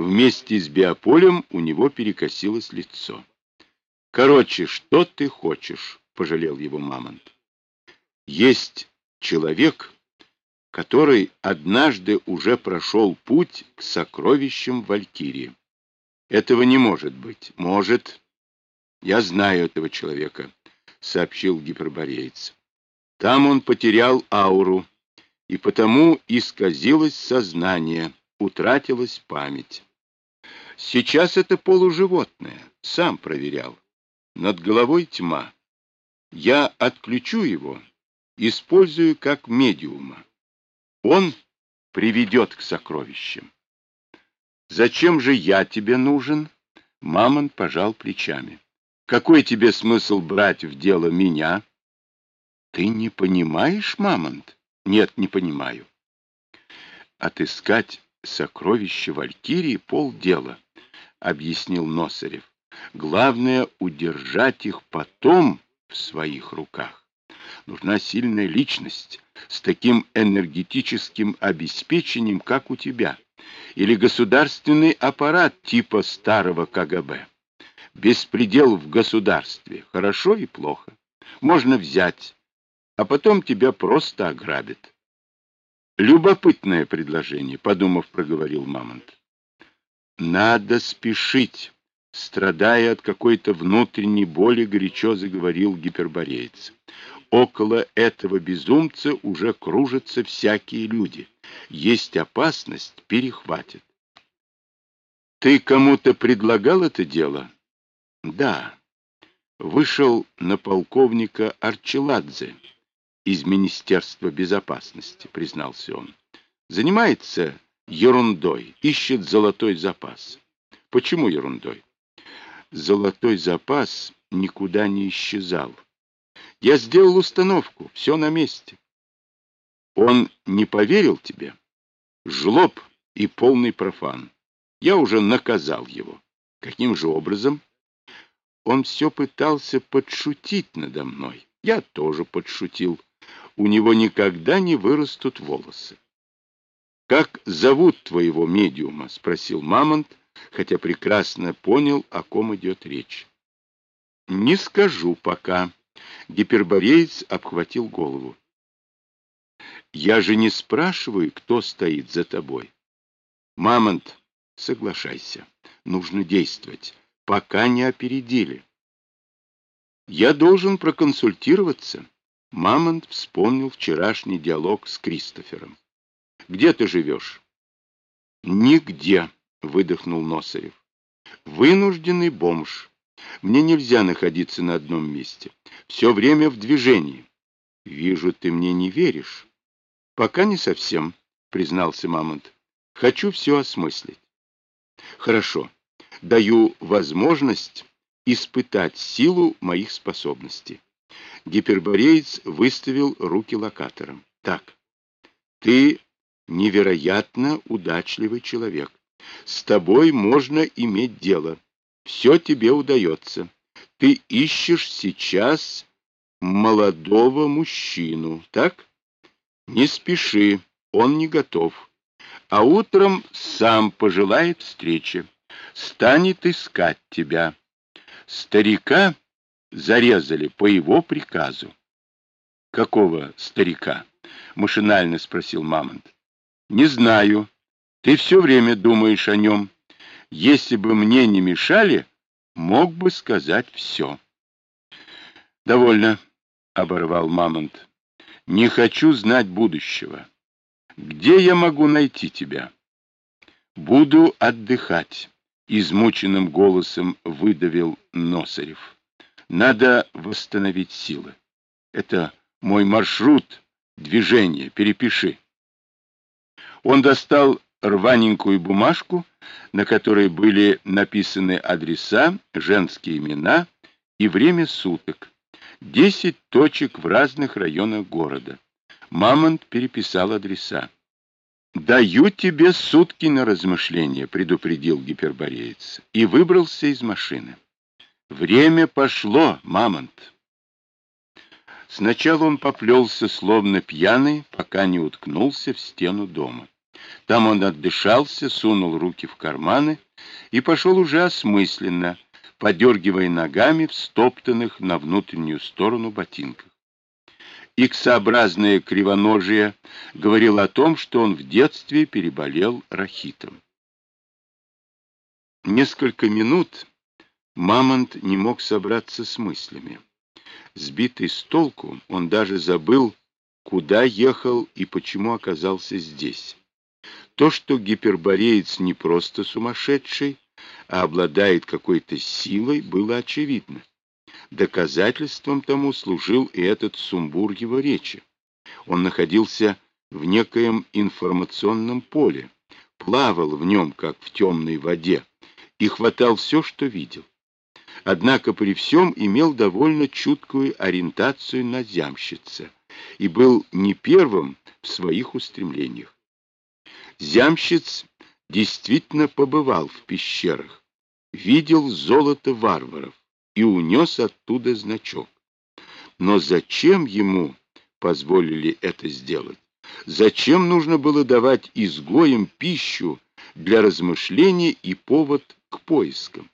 Вместе с биополем у него перекосилось лицо. «Короче, что ты хочешь?» — пожалел его Мамонт. «Есть человек, который однажды уже прошел путь к сокровищам Валькирии. Этого не может быть. Может. Я знаю этого человека, — сообщил гипербореец. Там он потерял ауру, и потому исказилось сознание, утратилась память. Сейчас это полуживотное, сам проверял. Над головой тьма. Я отключу его, использую как медиума. Он приведет к сокровищам. Зачем же я тебе нужен? Мамон пожал плечами. Какой тебе смысл брать в дело меня? Ты не понимаешь, Мамонт? Нет, не понимаю. Отыскать сокровища Валькирии полдела объяснил Носарев. Главное — удержать их потом в своих руках. Нужна сильная личность с таким энергетическим обеспечением, как у тебя, или государственный аппарат типа старого КГБ. Беспредел в государстве. Хорошо и плохо. Можно взять, а потом тебя просто ограбят. Любопытное предложение, подумав, проговорил Мамонт. Надо спешить. Страдая от какой-то внутренней боли, горячо заговорил гипербореец. Около этого безумца уже кружатся всякие люди. Есть опасность, перехватит. Ты кому-то предлагал это дело? Да. Вышел на полковника Арчеладзе из Министерства безопасности, признался он. Занимается ерундой, ищет золотой запас. Почему ерундой? Золотой запас никуда не исчезал. Я сделал установку, все на месте. Он не поверил тебе? Жлоб и полный профан. Я уже наказал его. Каким же образом? Он все пытался подшутить надо мной. Я тоже подшутил. У него никогда не вырастут волосы. «Как зовут твоего медиума?» — спросил Мамонт, хотя прекрасно понял, о ком идет речь. «Не скажу пока». Гипербореец обхватил голову. «Я же не спрашиваю, кто стоит за тобой. Мамонт, соглашайся, нужно действовать, пока не опередили». «Я должен проконсультироваться». Мамонт вспомнил вчерашний диалог с Кристофером. Где ты живешь? Нигде, выдохнул Носарев. Вынужденный бомж. Мне нельзя находиться на одном месте. Все время в движении. Вижу, ты мне не веришь. Пока не совсем, признался Мамонт. Хочу все осмыслить. Хорошо. Даю возможность испытать силу моих способностей. Гипербореец выставил руки локатором. Так, ты невероятно удачливый человек. С тобой можно иметь дело. Все тебе удается. Ты ищешь сейчас молодого мужчину, так? Не спеши, он не готов. А утром сам пожелает встречи. Станет искать тебя. Старика зарезали по его приказу. Какого старика? Машинально спросил Мамонт. Не знаю. Ты все время думаешь о нем. Если бы мне не мешали, мог бы сказать все. Довольно, оборвал Мамонт. Не хочу знать будущего. Где я могу найти тебя? Буду отдыхать, измученным голосом выдавил Носарев. Надо восстановить силы. Это мой маршрут движения, перепиши. Он достал рваненькую бумажку, на которой были написаны адреса, женские имена и время суток. Десять точек в разных районах города. Мамонт переписал адреса. «Даю тебе сутки на размышление», — предупредил гипербореец, и выбрался из машины. «Время пошло, Мамонт». Сначала он поплелся, словно пьяный, пока не уткнулся в стену дома. Там он отдышался, сунул руки в карманы и пошел уже осмысленно, подергивая ногами в стоптанных на внутреннюю сторону ботинках. Иксообразное кривоножие говорило о том, что он в детстве переболел рахитом. Несколько минут Мамонт не мог собраться с мыслями. Сбитый с толку, он даже забыл, куда ехал и почему оказался здесь. То, что гипербореец не просто сумасшедший, а обладает какой-то силой, было очевидно. Доказательством тому служил и этот сумбур его речи. Он находился в некоем информационном поле, плавал в нем, как в темной воде, и хватал все, что видел. Однако при всем имел довольно чуткую ориентацию на зямщица и был не первым в своих устремлениях. Зямщиц действительно побывал в пещерах, видел золото варваров и унес оттуда значок. Но зачем ему позволили это сделать? Зачем нужно было давать изгоям пищу для размышления и повод к поискам?